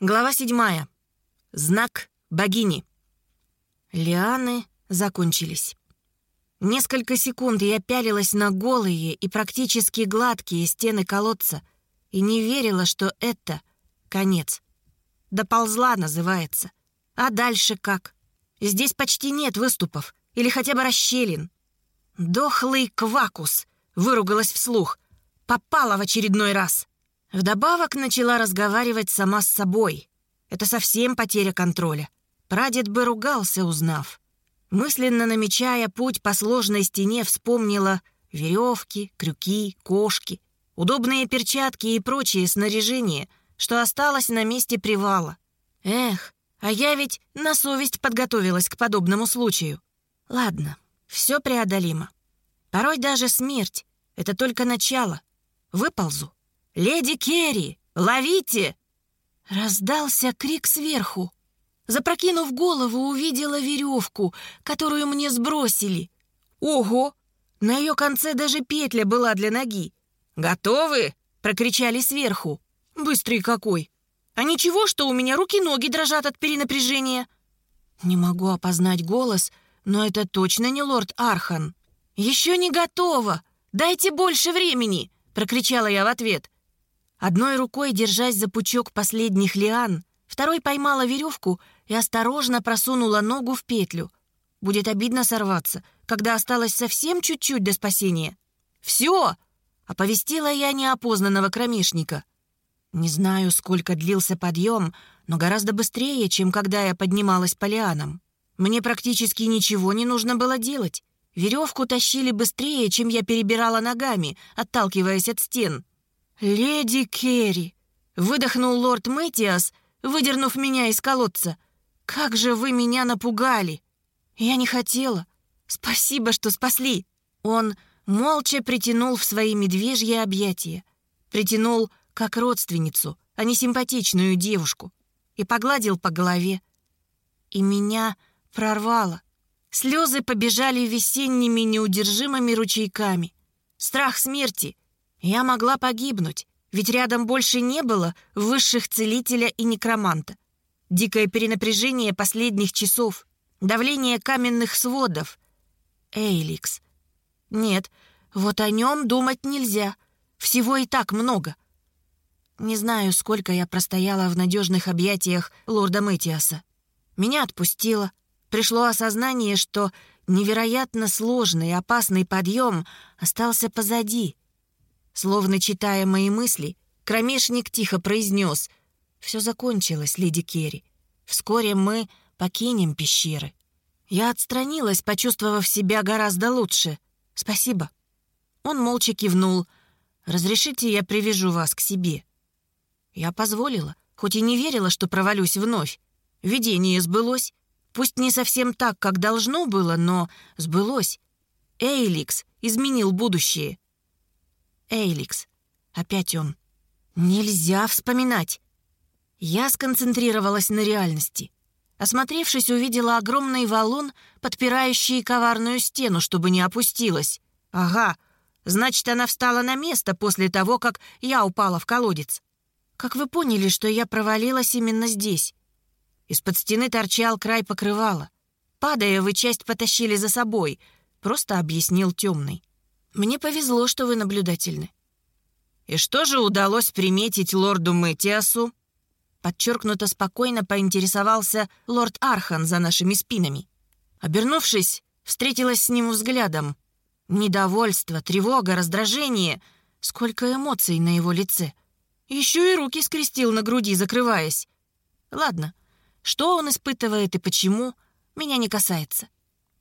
Глава седьмая. Знак богини. Лианы закончились. Несколько секунд я пялилась на голые и практически гладкие стены колодца и не верила, что это конец. Доползла, называется. А дальше как? Здесь почти нет выступов или хотя бы расщелин. «Дохлый квакус!» — выругалась вслух. Попала в очередной раз. Вдобавок начала разговаривать сама с собой. Это совсем потеря контроля. Прадед бы ругался, узнав. Мысленно намечая путь по сложной стене, вспомнила веревки, крюки, кошки, удобные перчатки и прочее снаряжение, что осталось на месте привала. Эх, а я ведь на совесть подготовилась к подобному случаю. Ладно, все преодолимо. Порой даже смерть — это только начало. Выползу. «Леди Керри, ловите!» Раздался крик сверху. Запрокинув голову, увидела веревку, которую мне сбросили. Ого! На ее конце даже петля была для ноги. «Готовы?» — прокричали сверху. «Быстрый какой! А ничего, что у меня руки-ноги дрожат от перенапряжения?» Не могу опознать голос, но это точно не лорд Архан. «Еще не готово! Дайте больше времени!» — прокричала я в ответ. Одной рукой, держась за пучок последних лиан, второй поймала веревку и осторожно просунула ногу в петлю. Будет обидно сорваться, когда осталось совсем чуть-чуть до спасения. «Все!» — оповестила я неопознанного кромешника. Не знаю, сколько длился подъем, но гораздо быстрее, чем когда я поднималась по лианам. Мне практически ничего не нужно было делать. Веревку тащили быстрее, чем я перебирала ногами, отталкиваясь от стен. «Леди Керри!» — выдохнул лорд Мэтиас, выдернув меня из колодца. «Как же вы меня напугали!» «Я не хотела. Спасибо, что спасли!» Он молча притянул в свои медвежьи объятия. Притянул как родственницу, а не симпатичную девушку. И погладил по голове. И меня прорвало. Слезы побежали весенними неудержимыми ручейками. Страх смерти — я могла погибнуть, ведь рядом больше не было высших целителя и некроманта. Дикое перенапряжение последних часов, давление каменных сводов. Эйликс. Нет, вот о нем думать нельзя. Всего и так много. Не знаю, сколько я простояла в надежных объятиях лорда Мэтиаса. Меня отпустило. Пришло осознание, что невероятно сложный и опасный подъем остался позади — Словно читая мои мысли, кромешник тихо произнес «Все закончилось, леди Керри. Вскоре мы покинем пещеры». Я отстранилась, почувствовав себя гораздо лучше. «Спасибо». Он молча кивнул. «Разрешите, я привяжу вас к себе». Я позволила, хоть и не верила, что провалюсь вновь. Видение сбылось. Пусть не совсем так, как должно было, но сбылось. Эйликс изменил будущее. Эйликс. Опять он. Нельзя вспоминать. Я сконцентрировалась на реальности. Осмотревшись, увидела огромный валун, подпирающий коварную стену, чтобы не опустилась. Ага, значит, она встала на место после того, как я упала в колодец. Как вы поняли, что я провалилась именно здесь? Из-под стены торчал край покрывала. Падая, вы часть потащили за собой, просто объяснил темный. Мне повезло, что вы наблюдательны». «И что же удалось приметить лорду Мэтиасу?» Подчеркнуто спокойно поинтересовался лорд Архан за нашими спинами. Обернувшись, встретилась с ним взглядом. Недовольство, тревога, раздражение. Сколько эмоций на его лице. Еще и руки скрестил на груди, закрываясь. Ладно, что он испытывает и почему, меня не касается.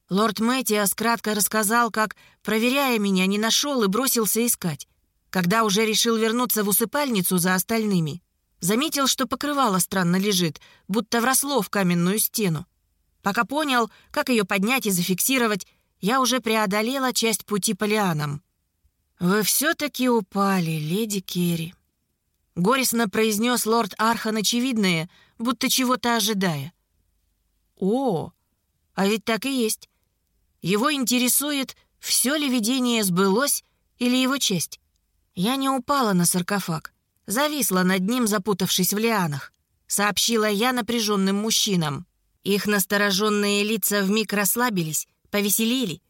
Лорд Мэтиас кратко рассказал, как, проверяя меня, не нашел и бросился искать. Когда уже решил вернуться в усыпальницу за остальными, заметил, что покрывало странно лежит, будто вросло в каменную стену. Пока понял, как ее поднять и зафиксировать, я уже преодолела часть пути по лианам. «Вы все-таки упали, леди Керри», — горестно произнес лорд Архан очевидное, будто чего-то ожидая. «О, а ведь так и есть. Его интересует, все ли видение сбылось или его честь. Я не упала на саркофаг, зависла над ним, запутавшись в лианах. — сообщила я напряженным мужчинам. Их настороженные лица вмиг расслабились, повеселили.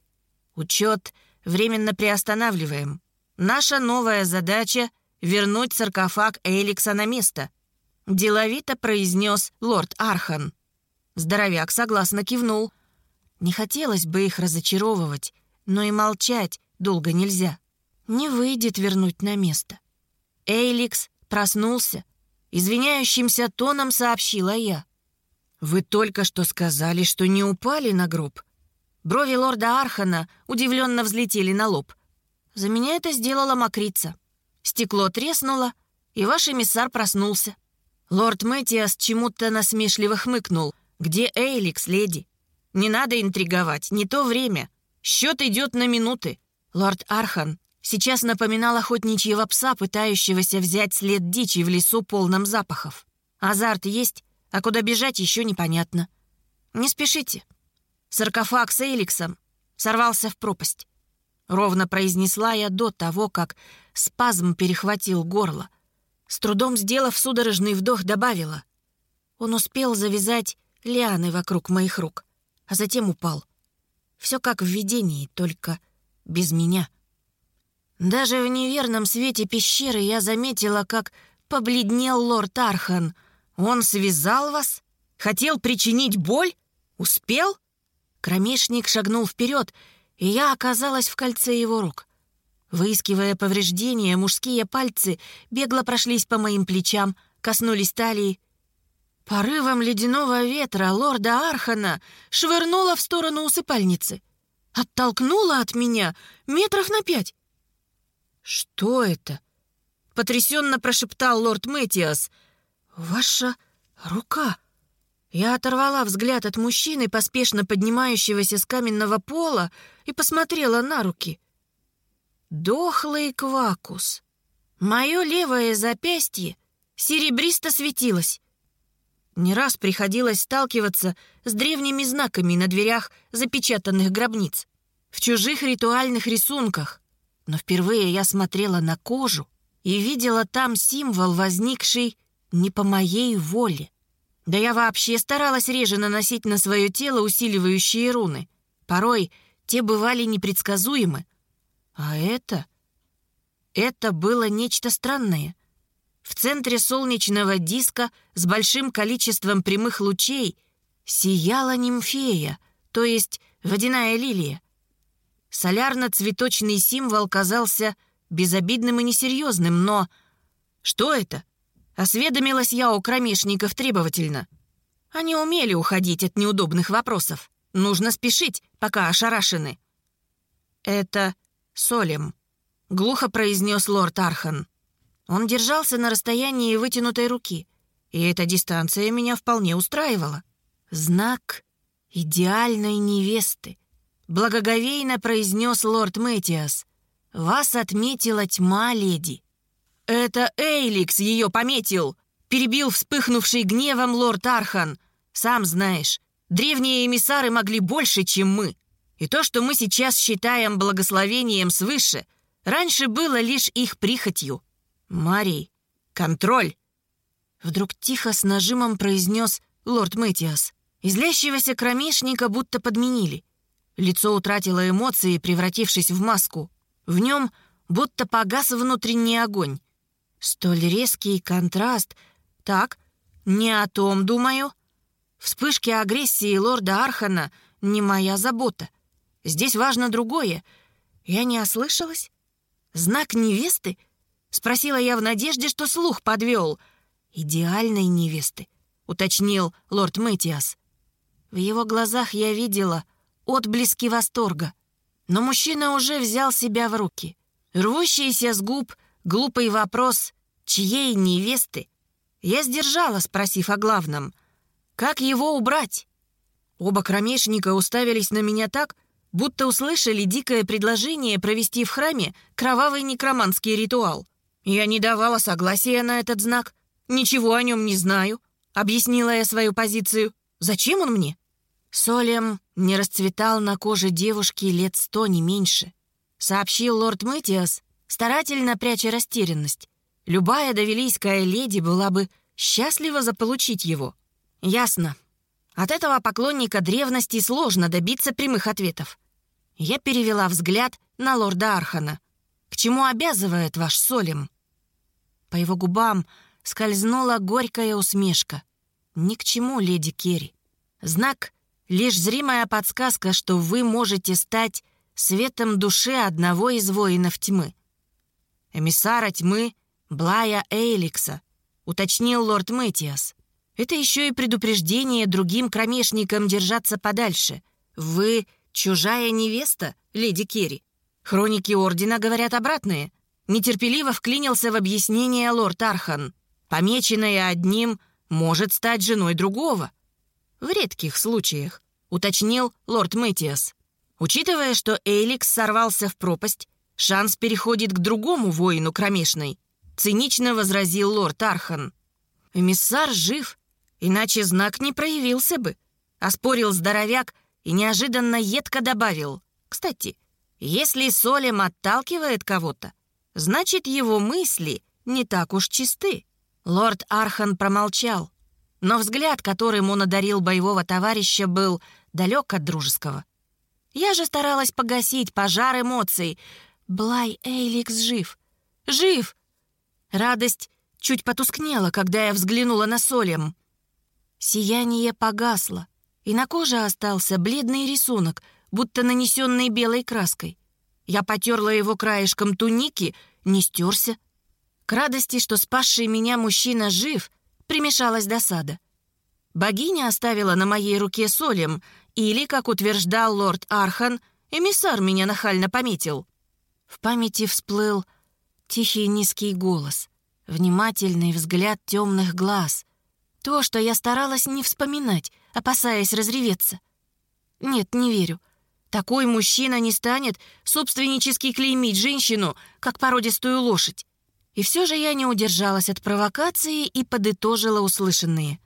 Учет временно приостанавливаем. Наша новая задача — вернуть саркофаг Эликса на место», — деловито произнес лорд Архан. Здоровяк согласно кивнул. Не хотелось бы их разочаровывать, но и молчать долго нельзя. Не выйдет вернуть на место. Эйликс проснулся. Извиняющимся тоном сообщила я. «Вы только что сказали, что не упали на гроб?» Брови лорда Архана удивленно взлетели на лоб. «За меня это сделала мокрица. Стекло треснуло, и ваш эмиссар проснулся». Лорд Мэтиас чему-то насмешливо хмыкнул. «Где Эйликс, леди? Не надо интриговать, не то время. Счет идет на минуты». Лорд Архан сейчас напоминал охотничьего пса, пытающегося взять след дичи в лесу, полном запахов. Азарт есть, а куда бежать еще непонятно. Не спешите. Саркофаг с Эликсом сорвался в пропасть. Ровно произнесла я до того, как спазм перехватил горло. С трудом сделав судорожный вдох, добавила. Он успел завязать лианы вокруг моих рук, а затем упал. Все как в видении, только без меня. Даже в неверном свете пещеры я заметила, как побледнел лорд Архан — «Он связал вас? Хотел причинить боль? Успел?» Кромешник шагнул вперед, и я оказалась в кольце его рук. Выискивая повреждения, мужские пальцы бегло прошлись по моим плечам, коснулись талии. Порывом ледяного ветра лорда Архана швырнула в сторону усыпальницы. Оттолкнула от меня метров на пять. «Что это?» — потрясенно прошептал лорд Мэтиас — «Ваша рука!» Я оторвала взгляд от мужчины, поспешно поднимающегося с каменного пола, и посмотрела на руки. Дохлый квакус. Мое левое запястье серебристо светилось. Не раз приходилось сталкиваться с древними знаками на дверях запечатанных гробниц, в чужих ритуальных рисунках. Но впервые я смотрела на кожу и видела там символ, возникший не по моей воле. Да я вообще старалась реже наносить на свое тело усиливающие руны. Порой те бывали непредсказуемы. А это... Это было нечто странное. В центре солнечного диска с большим количеством прямых лучей сияла нимфея, то есть водяная лилия. Солярно-цветочный символ казался безобидным и несерьезным, но... Что это? Осведомилась я у кромешников требовательно. Они умели уходить от неудобных вопросов. Нужно спешить, пока ошарашены. «Это Солем», — глухо произнес лорд Архан. Он держался на расстоянии вытянутой руки, и эта дистанция меня вполне устраивала. «Знак идеальной невесты», — благоговейно произнес лорд Мэтиас. «Вас отметила тьма, леди». «Это Эйликс ее пометил!» — перебил вспыхнувший гневом лорд Архан. «Сам знаешь, древние эмиссары могли больше, чем мы. И то, что мы сейчас считаем благословением свыше, раньше было лишь их прихотью. Марий, контроль!» Вдруг тихо с нажимом произнес лорд Мэтиас. Излящегося кромешника будто подменили. Лицо утратило эмоции, превратившись в маску. В нем будто погас внутренний огонь. Столь резкий контраст. Так, не о том думаю. Вспышки агрессии лорда Архана не моя забота. Здесь важно другое. Я не ослышалась? Знак невесты? Спросила я в надежде, что слух подвел. Идеальной невесты, уточнил лорд Мэтиас. В его глазах я видела отблески восторга. Но мужчина уже взял себя в руки. Рвущийся с губ Глупый вопрос «чьей невесты?» я сдержала, спросив о главном. «Как его убрать?» Оба кромешника уставились на меня так, будто услышали дикое предложение провести в храме кровавый некроманский ритуал. Я не давала согласия на этот знак. Ничего о нем не знаю, объяснила я свою позицию. Зачем он мне? Солем не расцветал на коже девушки лет сто, не меньше, сообщил лорд Мэтиас, старательно пряча растерянность. Любая довелийская леди была бы счастлива заполучить его. Ясно. От этого поклонника древности сложно добиться прямых ответов. Я перевела взгляд на лорда Архана. «К чему обязывает ваш Солим?» По его губам скользнула горькая усмешка. «Ни к чему, леди Керри. Знак — лишь зримая подсказка, что вы можете стать светом души одного из воинов тьмы. Эмиссара тьмы Блая Эйликса, уточнил лорд Мэтиас. Это еще и предупреждение другим кромешникам держаться подальше. Вы чужая невеста, леди Керри. Хроники Ордена говорят обратное. Нетерпеливо вклинился в объяснение лорд Архан. Помеченная одним может стать женой другого. В редких случаях, уточнил лорд Мэтиас. Учитывая, что Эйликс сорвался в пропасть, шанс переходит к другому воину кромешной. Цинично возразил лорд Архан. Эмиссар жив, иначе знак не проявился бы. Оспорил здоровяк и неожиданно едко добавил. Кстати, если Солем отталкивает кого-то, значит, его мысли не так уж чисты. Лорд Архан промолчал, но взгляд, которым он одарил боевого товарища, был далек от дружеского. Я же старалась погасить пожар эмоций. Блай Эйликс жив. Жив! Радость чуть потускнела, когда я взглянула на Солем. Сияние погасло, и на коже остался бледный рисунок, будто нанесенный белой краской. Я потерла его краешком туники, не стерся. К радости, что спасший меня мужчина жив, примешалась досада. Богиня оставила на моей руке солем, или, как утверждал лорд Архан, эмиссар меня нахально пометил. В памяти всплыл тихий низкий голос, внимательный взгляд темных глаз. То, что я старалась не вспоминать, опасаясь разреветься. Нет, не верю. Такой мужчина не станет собственнически клеймить женщину, как породистую лошадь. И все же я не удержалась от провокации и подытожила услышанные.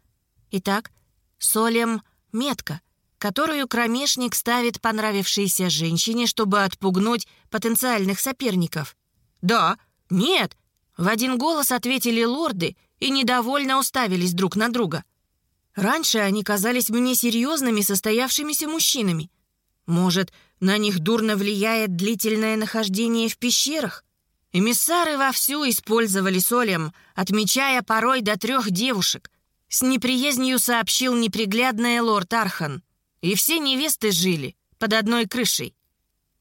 Итак, солем метка — которую кромешник ставит понравившейся женщине, чтобы отпугнуть потенциальных соперников. «Да, нет», — в один голос ответили лорды и недовольно уставились друг на друга. Раньше они казались мне серьезными состоявшимися мужчинами. Может, на них дурно влияет длительное нахождение в пещерах? Эмиссары вовсю использовали солем, отмечая порой до трех девушек. С неприязнью сообщил неприглядный лорд Архан и все невесты жили под одной крышей.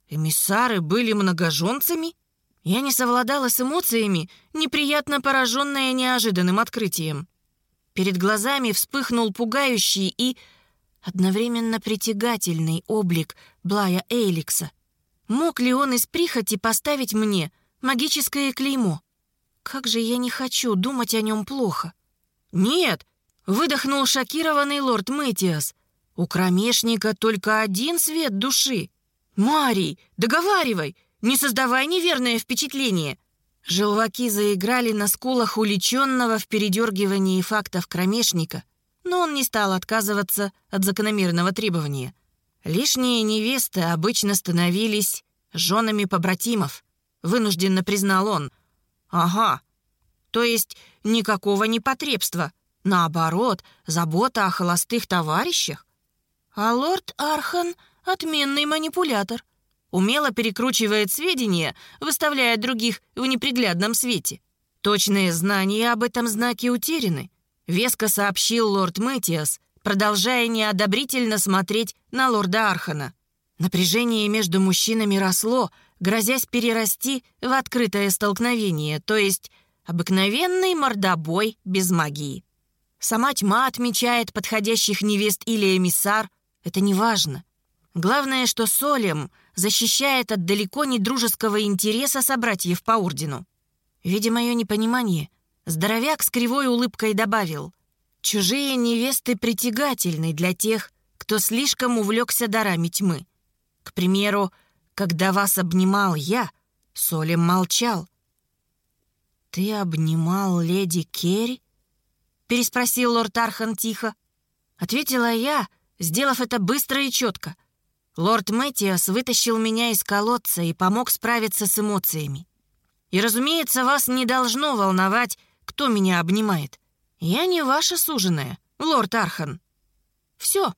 Эмиссары были многоженцами? Я не совладала с эмоциями, неприятно пораженная неожиданным открытием. Перед глазами вспыхнул пугающий и одновременно притягательный облик Блая Эйликса. Мог ли он из прихоти поставить мне магическое клеймо? Как же я не хочу думать о нем плохо. «Нет!» — выдохнул шокированный лорд Мэтиас, у кромешника только один свет души. Марий, договаривай, не создавай неверное впечатление. Желваки заиграли на скулах уличенного в передергивании фактов кромешника, но он не стал отказываться от закономерного требования. Лишние невесты обычно становились женами побратимов, вынужденно признал он. Ага, то есть никакого непотребства, наоборот, забота о холостых товарищах. А лорд Архан — отменный манипулятор. Умело перекручивает сведения, выставляя других в неприглядном свете. Точные знания об этом знаке утеряны, веско сообщил лорд Мэтиас, продолжая неодобрительно смотреть на лорда Архана. Напряжение между мужчинами росло, грозясь перерасти в открытое столкновение, то есть обыкновенный мордобой без магии. Сама тьма отмечает подходящих невест или эмиссар, это не важно. Главное, что Солем защищает от далеко не дружеского интереса собратьев по ордену. Видя мое непонимание, здоровяк с кривой улыбкой добавил, «Чужие невесты притягательны для тех, кто слишком увлекся дарами тьмы. К примеру, когда вас обнимал я, Солем молчал». «Ты обнимал леди Керри?» — переспросил лорд Архан тихо. Ответила я — сделав это быстро и четко. Лорд Мэтиас вытащил меня из колодца и помог справиться с эмоциями. И, разумеется, вас не должно волновать, кто меня обнимает. «Я не ваша суженая, лорд Архан». «Все,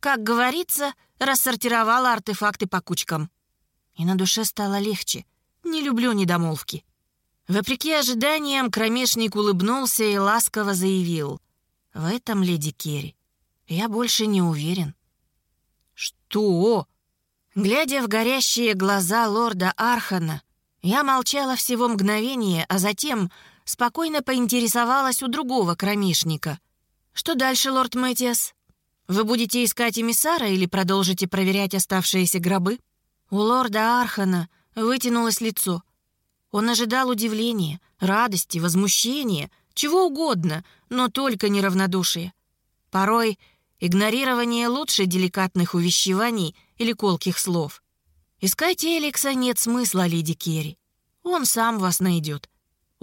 как говорится, рассортировала артефакты по кучкам. И на душе стало легче. Не люблю недомолвки. Вопреки ожиданиям, кромешник улыбнулся и ласково заявил. «В этом, леди Керри, я больше не уверен». «Что?» Глядя в горящие глаза лорда Архана, я молчала всего мгновение, а затем спокойно поинтересовалась у другого кромешника. «Что дальше, лорд Мэтиас?» Вы будете искать эмиссара или продолжите проверять оставшиеся гробы?» У лорда Архана вытянулось лицо. Он ожидал удивления, радости, возмущения, чего угодно, но только неравнодушие. Порой игнорирование лучше деликатных увещеваний или колких слов. «Искать Эликса нет смысла, леди Керри. Он сам вас найдет», —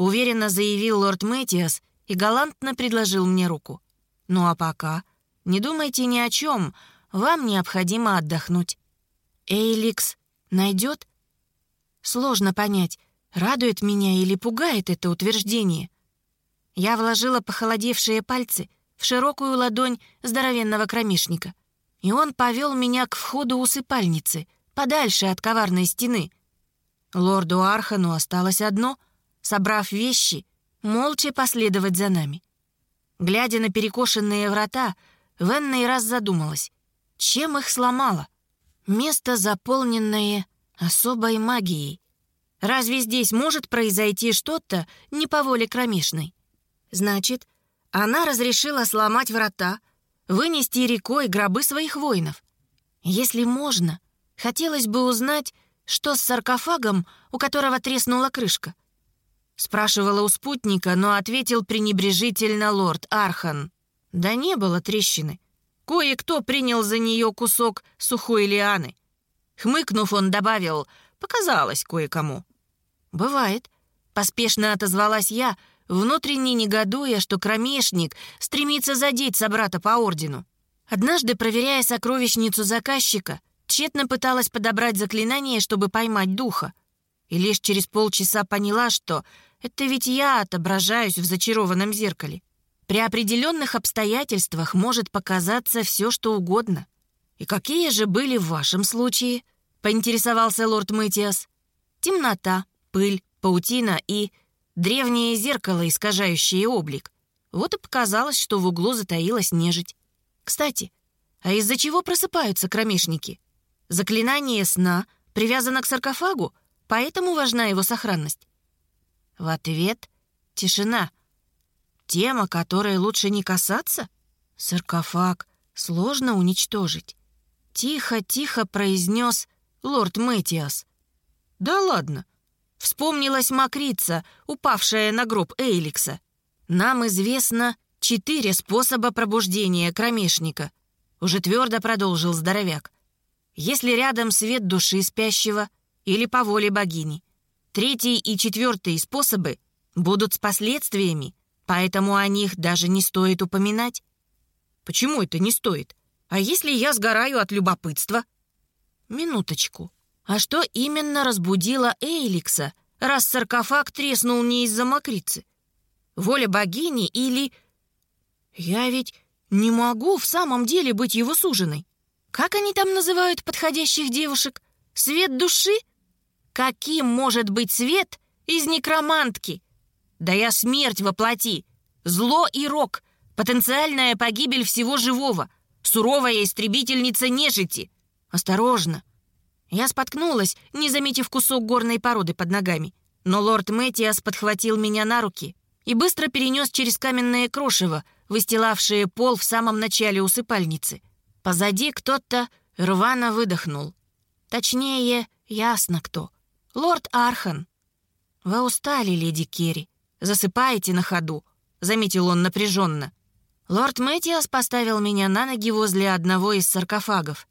уверенно заявил лорд Мэтиас и галантно предложил мне руку. «Ну а пока не думайте ни о чем, вам необходимо отдохнуть. Эйликс найдет? Сложно понять, радует меня или пугает это утверждение. Я вложила похолодевшие пальцы в широкую ладонь здоровенного кромешника, и он повел меня к входу усыпальницы, подальше от коварной стены. Лорду Архану осталось одно — собрав вещи, молча последовать за нами. Глядя на перекошенные врата, Венна и раз задумалась, чем их сломала? Место, заполненное особой магией. Разве здесь может произойти что-то не по воле кромешной? Значит, она разрешила сломать врата, вынести рекой гробы своих воинов. Если можно, хотелось бы узнать, что с саркофагом, у которого треснула крышка. Спрашивала у спутника, но ответил пренебрежительно лорд Архан. Да не было трещины. Кое-кто принял за нее кусок сухой лианы. Хмыкнув, он добавил, показалось кое-кому. «Бывает», — поспешно отозвалась я, внутренне негодуя, что кромешник стремится задеть собрата по ордену. Однажды, проверяя сокровищницу заказчика, тщетно пыталась подобрать заклинание, чтобы поймать духа. И лишь через полчаса поняла, что это ведь я отображаюсь в зачарованном зеркале. При определенных обстоятельствах может показаться все, что угодно. И какие же были в вашем случае? Поинтересовался лорд Мэтиас. Темнота, пыль, паутина и древнее зеркало, искажающее облик. Вот и показалось, что в углу затаилась нежить. Кстати, а из-за чего просыпаются кромешники? Заклинание сна привязано к саркофагу, поэтому важна его сохранность. В ответ — тишина — Тема, которой лучше не касаться? Саркофаг сложно уничтожить. Тихо-тихо произнес лорд Мэтиас. Да ладно. Вспомнилась макрица, упавшая на гроб Эйликса. Нам известно четыре способа пробуждения кромешника. Уже твердо продолжил здоровяк. Если рядом свет души спящего или по воле богини. Третий и четвертый способы будут с последствиями, поэтому о них даже не стоит упоминать. Почему это не стоит? А если я сгораю от любопытства? Минуточку. А что именно разбудило Эйликса, раз саркофаг треснул не из-за мокрицы? Воля богини или... Я ведь не могу в самом деле быть его суженой. Как они там называют подходящих девушек? Свет души? Каким может быть свет из некромантки? Да я смерть воплоти. Зло и рок. Потенциальная погибель всего живого. Суровая истребительница нежити. Осторожно. Я споткнулась, не заметив кусок горной породы под ногами. Но лорд Мэтиас подхватил меня на руки и быстро перенес через каменное крошево, выстилавшее пол в самом начале усыпальницы. Позади кто-то рвано выдохнул. Точнее, ясно кто. Лорд Архан. «Вы устали, леди Керри засыпаете на ходу», — заметил он напряженно. Лорд Мэтиас поставил меня на ноги возле одного из саркофагов.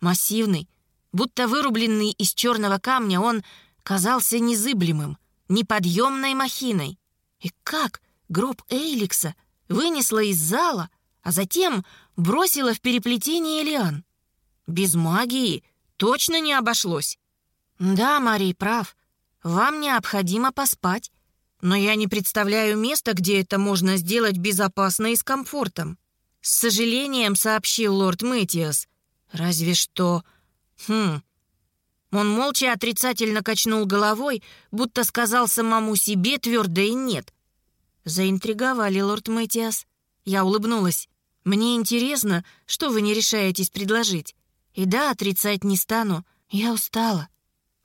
Массивный, будто вырубленный из черного камня, он казался незыблемым, неподъемной махиной. И как гроб Эйликса вынесла из зала, а затем бросила в переплетение лиан? Без магии точно не обошлось. «Да, Марий прав. Вам необходимо поспать. но я не представляю места, где это можно сделать безопасно и с комфортом. С сожалением сообщил лорд Мэтьяс. Разве что... Хм... Он молча отрицательно качнул головой, будто сказал самому себе твердое «нет». Заинтриговали, лорд Мэтьяс. Я улыбнулась. «Мне интересно, что вы не решаетесь предложить. И да, отрицать не стану. Я устала».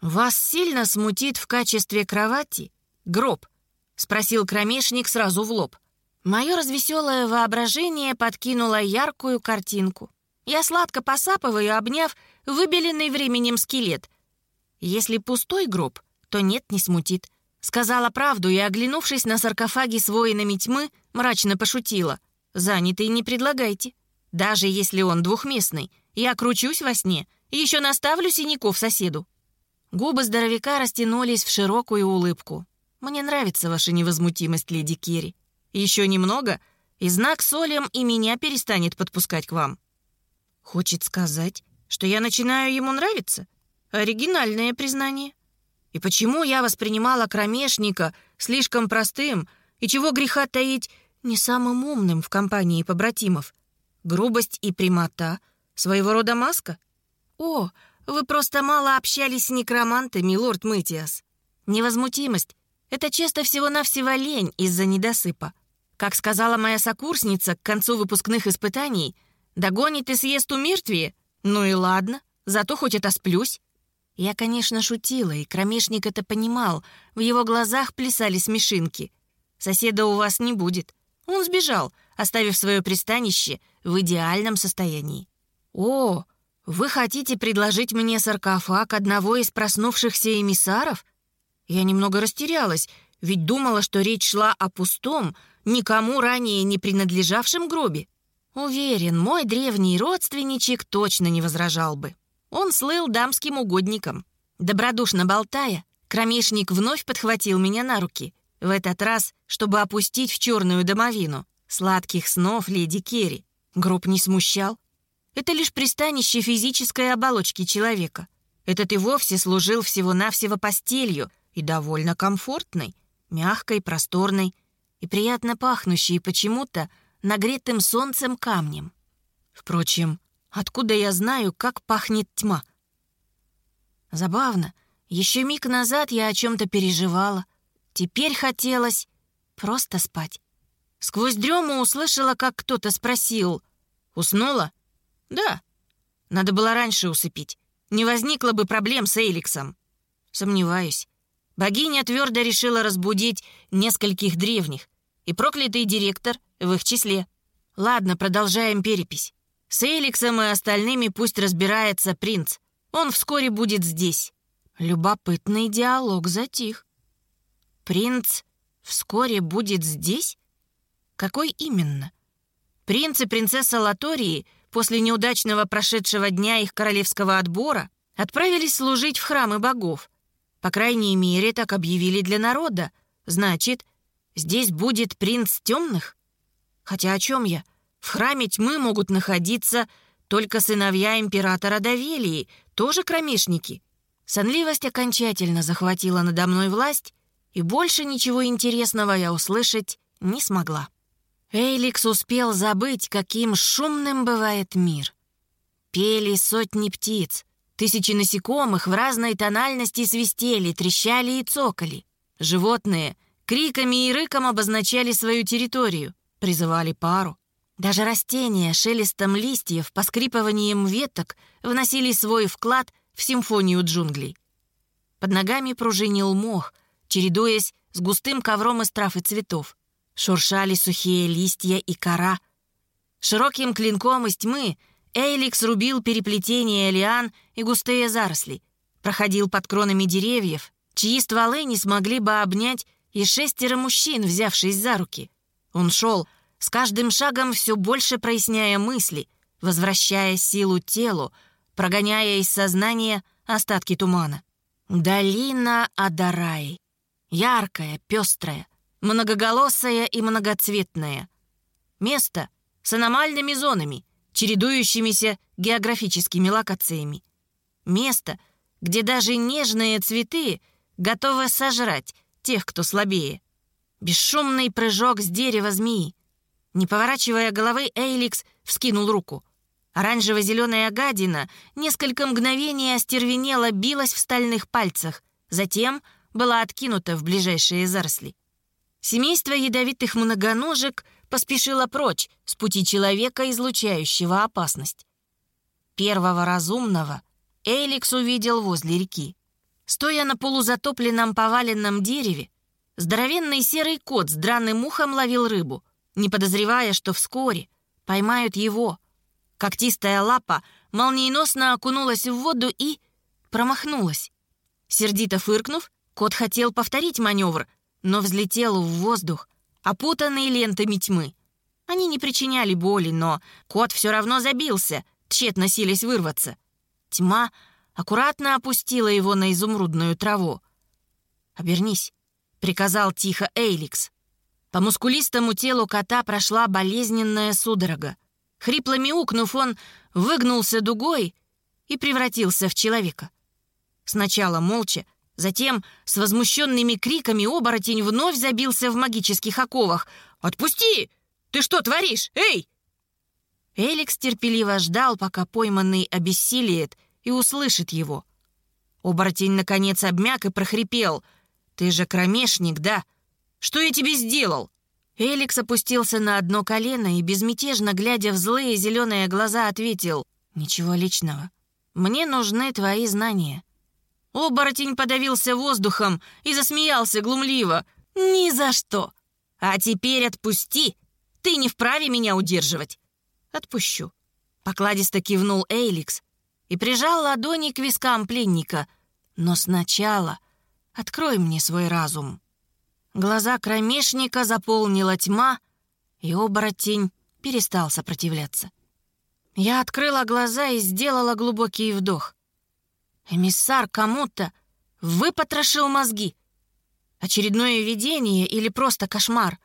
«Вас сильно смутит в качестве кровати гроб?» — спросил кромешник сразу в лоб. Мое развеселое воображение подкинуло яркую картинку. Я сладко посапываю, обняв выбеленный временем скелет. Если пустой гроб, то нет, не смутит. Сказала правду и, оглянувшись на саркофаги с воинами тьмы, мрачно пошутила. «Занятый не предлагайте. Даже если он двухместный, я кручусь во сне еще наставлю синяков соседу». Губы здоровяка растянулись в широкую улыбку. Мне нравится ваша невозмутимость, леди Керри. Еще немного, и знак солем и меня перестанет подпускать к вам. Хочет сказать, что я начинаю ему нравиться? Оригинальное признание. И почему я воспринимала кромешника слишком простым и чего греха таить не самым умным в компании побратимов? Грубость и прямота — своего рода маска? О, вы просто мало общались с некромантами, лорд Мэтиас. Невозмутимость это часто всего-навсего лень из-за недосыпа. Как сказала моя сокурсница к концу выпускных испытаний, догонит и съест умертвие? Ну и ладно, зато хоть это сплюсь. Я, конечно, шутила, и кромешник это понимал. В его глазах плясали смешинки. Соседа у вас не будет. Он сбежал, оставив свое пристанище в идеальном состоянии. «О, вы хотите предложить мне саркофаг одного из проснувшихся эмиссаров?» Я немного растерялась, ведь думала, что речь шла о пустом, никому ранее не принадлежавшем гробе. Уверен, мой древний родственничек точно не возражал бы. Он слыл дамским угодником. Добродушно болтая, кромешник вновь подхватил меня на руки, в этот раз, чтобы опустить в черную домовину. Сладких снов леди Керри. Гроб не смущал. Это лишь пристанище физической оболочки человека. Этот и вовсе служил всего-навсего постелью, и довольно комфортной, мягкой, просторной и приятно пахнущей почему-то нагретым солнцем камнем. Впрочем, откуда я знаю, как пахнет тьма? Забавно, еще миг назад я о чем-то переживала, теперь хотелось просто спать. Сквозь дрему услышала, как кто-то спросил. «Уснула?» «Да. Надо было раньше усыпить. Не возникло бы проблем с Эйликсом». «Сомневаюсь. Богиня твердо решила разбудить нескольких древних, и проклятый директор в их числе. Ладно, продолжаем перепись. С Эликсом и остальными пусть разбирается принц. Он вскоре будет здесь. Любопытный диалог затих. Принц вскоре будет здесь? Какой именно? Принц и принцесса Латории после неудачного прошедшего дня их королевского отбора отправились служить в храмы богов, по крайней мере, так объявили для народа. Значит, здесь будет принц темных? Хотя о чем я? В храме тьмы могут находиться только сыновья императора Давелии, тоже кромешники. Сонливость окончательно захватила надо мной власть, и больше ничего интересного я услышать не смогла. Эйликс успел забыть, каким шумным бывает мир. Пели сотни птиц, Тысячи насекомых в разной тональности свистели, трещали и цокали. Животные криками и рыком обозначали свою территорию, призывали пару. Даже растения шелестом листьев, поскрипыванием веток вносили свой вклад в симфонию джунглей. Под ногами пружинил мох, чередуясь с густым ковром из трав и цветов. Шуршали сухие листья и кора. Широким клинком из тьмы Эйликс рубил переплетение лиан и густые заросли, проходил под кронами деревьев, чьи стволы не смогли бы обнять и шестеро мужчин, взявшись за руки. Он шел, с каждым шагом все больше проясняя мысли, возвращая силу телу, прогоняя из сознания остатки тумана. Долина Адарай. Яркая, пестрая, многоголосая и многоцветная. Место с аномальными зонами, чередующимися географическими локациями. Место, где даже нежные цветы готовы сожрать тех, кто слабее. Бесшумный прыжок с дерева змеи. Не поворачивая головы, Эйликс вскинул руку. Оранжево-зеленая гадина несколько мгновений остервенела, билась в стальных пальцах, затем была откинута в ближайшие заросли. Семейство ядовитых многоножек поспешило прочь с пути человека, излучающего опасность. Первого разумного Эйликс увидел возле реки. Стоя на полузатопленном поваленном дереве, здоровенный серый кот с драным ухом ловил рыбу, не подозревая, что вскоре поймают его. Когтистая лапа молниеносно окунулась в воду и промахнулась. Сердито фыркнув, кот хотел повторить маневр, но взлетел в воздух, опутанный лентами тьмы. Они не причиняли боли, но кот все равно забился, тщетно силясь вырваться. Тьма аккуратно опустила его на изумрудную траву. «Обернись», — приказал тихо Эйликс. По мускулистому телу кота прошла болезненная судорога. Хрипло мяукнув, он выгнулся дугой и превратился в человека. Сначала молча, затем с возмущенными криками оборотень вновь забился в магических оковах. «Отпусти! Ты что творишь? Эй!» Эликс терпеливо ждал, пока пойманный обессилиет — и услышит его. Оборотень, наконец, обмяк и прохрипел. «Ты же кромешник, да? Что я тебе сделал?» Эликс опустился на одно колено и, безмятежно глядя в злые зеленые глаза, ответил. «Ничего личного. Мне нужны твои знания». Оборотень подавился воздухом и засмеялся глумливо. «Ни за что! А теперь отпусти! Ты не вправе меня удерживать!» «Отпущу», — покладисто кивнул Эйликс, и прижал ладони к вискам пленника. «Но сначала открой мне свой разум». Глаза кромешника заполнила тьма, и оборотень перестал сопротивляться. Я открыла глаза и сделала глубокий вдох. Эмиссар кому-то выпотрошил мозги. Очередное видение или просто кошмар.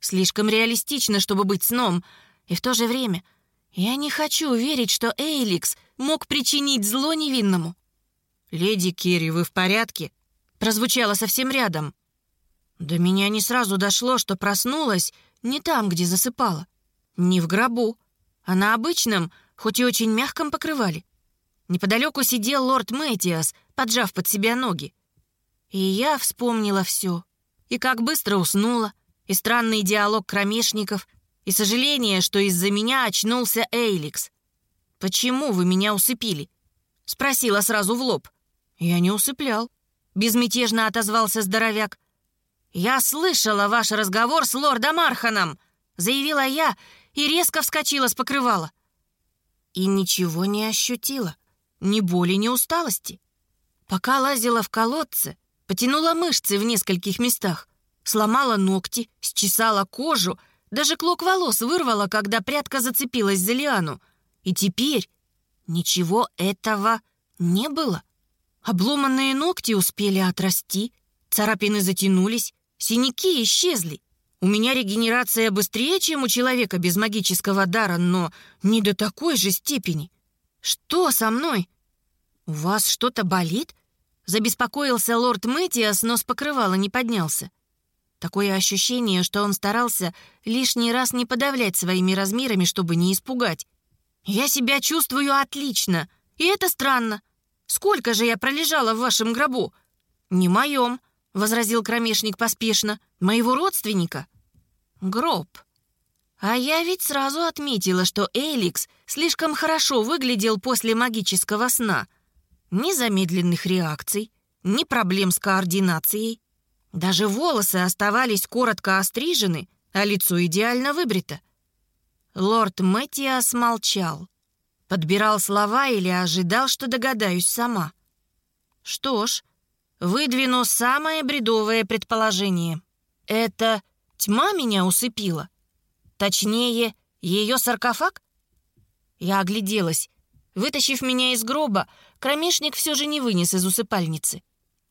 Слишком реалистично, чтобы быть сном, и в то же время я не хочу верить, что Эйликс — мог причинить зло невинному. «Леди Керри, вы в порядке?» прозвучало совсем рядом. До меня не сразу дошло, что проснулась не там, где засыпала. Не в гробу, а на обычном, хоть и очень мягком покрывале. Неподалеку сидел лорд Мэтиас, поджав под себя ноги. И я вспомнила все. И как быстро уснула, и странный диалог кромешников, и сожаление, что из-за меня очнулся Эйликс. «Почему вы меня усыпили?» — спросила сразу в лоб. «Я не усыплял», — безмятежно отозвался здоровяк. «Я слышала ваш разговор с лордом Арханом», — заявила я и резко вскочила с покрывала. И ничего не ощутила, ни боли, ни усталости. Пока лазила в колодце, потянула мышцы в нескольких местах, сломала ногти, счесала кожу, даже клок волос вырвала, когда прядка зацепилась за лиану. И теперь ничего этого не было. Обломанные ногти успели отрасти, царапины затянулись, синяки исчезли. У меня регенерация быстрее, чем у человека без магического дара, но не до такой же степени. Что со мной? У вас что-то болит? Забеспокоился лорд Мэтиас, но с покрывала не поднялся. Такое ощущение, что он старался лишний раз не подавлять своими размерами, чтобы не испугать. «Я себя чувствую отлично, и это странно. Сколько же я пролежала в вашем гробу?» «Не моем», — возразил кромешник поспешно, — «моего родственника». «Гроб». А я ведь сразу отметила, что Эликс слишком хорошо выглядел после магического сна. Ни замедленных реакций, ни проблем с координацией. Даже волосы оставались коротко острижены, а лицо идеально выбрито. Лорд Мэтиас молчал. Подбирал слова или ожидал, что догадаюсь сама. Что ж, выдвину самое бредовое предположение. Это тьма меня усыпила? Точнее, ее саркофаг? Я огляделась. Вытащив меня из гроба, кромешник все же не вынес из усыпальницы.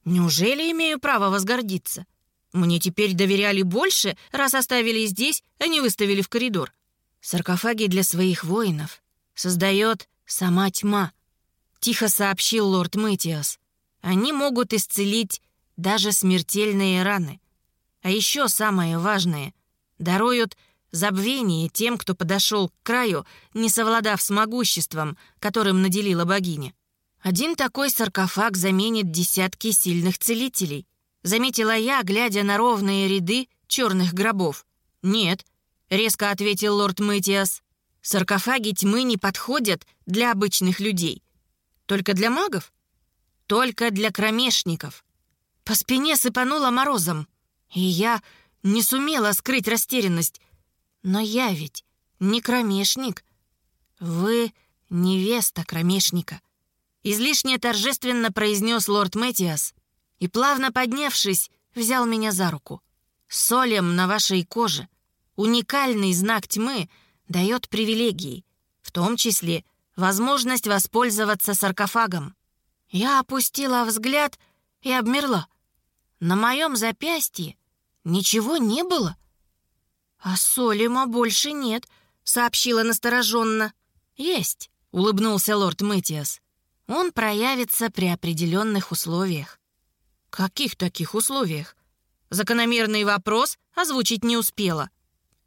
Неужели имею право возгордиться? Мне теперь доверяли больше, раз оставили здесь, а не выставили в коридор. Саркофаги для своих воинов создает сама тьма», — тихо сообщил лорд Мэтиас. «Они могут исцелить даже смертельные раны. А еще самое важное — даруют забвение тем, кто подошел к краю, не совладав с могуществом, которым наделила богиня. Один такой саркофаг заменит десятки сильных целителей. Заметила я, глядя на ровные ряды черных гробов. «Нет», — резко ответил лорд Мэтиас, — «саркофаги тьмы не подходят для обычных людей. Только для магов? Только для кромешников». По спине сыпануло морозом, и я не сумела скрыть растерянность. Но я ведь не кромешник. Вы невеста кромешника. Излишне торжественно произнес лорд Мэтиас и, плавно поднявшись, взял меня за руку. Солем на вашей коже. Уникальный знак тьмы дает привилегии, в том числе возможность воспользоваться саркофагом. Я опустила взгляд и обмерла. На моем запястье ничего не было — «А Солима больше нет», — сообщила настороженно. «Есть», — улыбнулся лорд Мэтиас. «Он проявится при определенных условиях». «Каких таких условиях?» Закономерный вопрос озвучить не успела.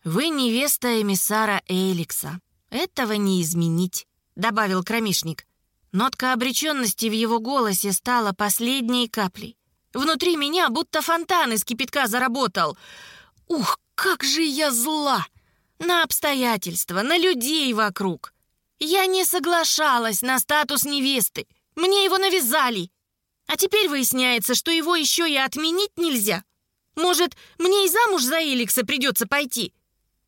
«Вы невеста эмиссара Эликса. Этого не изменить», — добавил кромишник. Нотка обреченности в его голосе стала последней каплей. Внутри меня будто фонтан из кипятка заработал. «Ух, как же я зла! На обстоятельства, на людей вокруг. Я не соглашалась на статус невесты. Мне его навязали. А теперь выясняется, что его еще и отменить нельзя. Может, мне и замуж за Эликса придется пойти?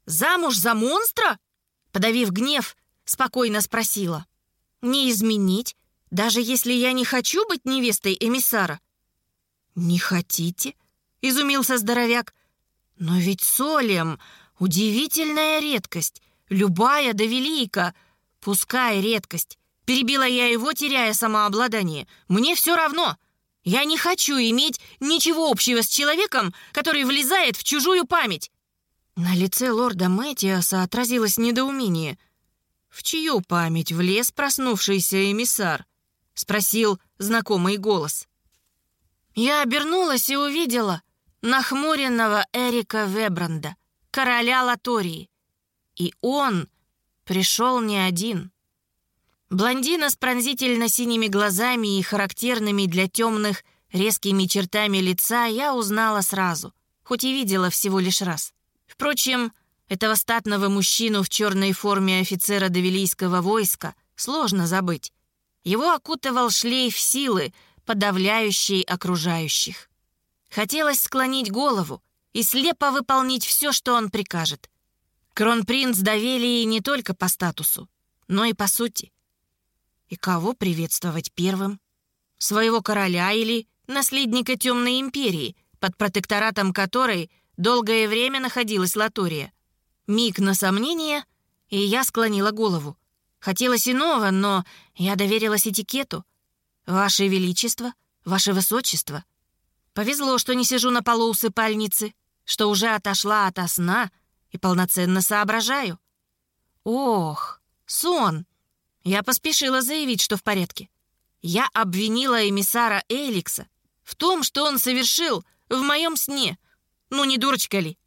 Замуж за монстра? Подавив гнев, спокойно спросила. Не изменить, даже если я не хочу быть невестой эмиссара? Не хотите? Изумился здоровяк. Но ведь солем — удивительная редкость, любая да велика, пускай редкость. Перебила я его, теряя самообладание. Мне все равно. Я не хочу иметь ничего общего с человеком, который влезает в чужую память. На лице лорда Мэтиаса отразилось недоумение. «В чью память влез проснувшийся эмиссар?» — спросил знакомый голос. Я обернулась и увидела — нахмуренного Эрика Вебранда, короля Латории. И он пришел не один. Блондина с пронзительно-синими глазами и характерными для темных резкими чертами лица я узнала сразу, хоть и видела всего лишь раз. Впрочем, этого статного мужчину в черной форме офицера Давилийского войска сложно забыть. Его окутывал шлейф силы, подавляющий окружающих. Хотелось склонить голову и слепо выполнить все, что он прикажет. Кронпринц Давелии не только по статусу, но и по сути. И кого приветствовать первым? Своего короля или наследника Темной Империи, под протекторатом которой долгое время находилась Латория? Миг на сомнение, и я склонила голову. Хотелось иного, но я доверилась этикету. «Ваше Величество, Ваше Высочество», Повезло, что не сижу на полу усыпальницы, что уже отошла ото сна и полноценно соображаю. Ох, сон! Я поспешила заявить, что в порядке. Я обвинила эмиссара Эликса в том, что он совершил в моем сне. Ну, не дурочка ли?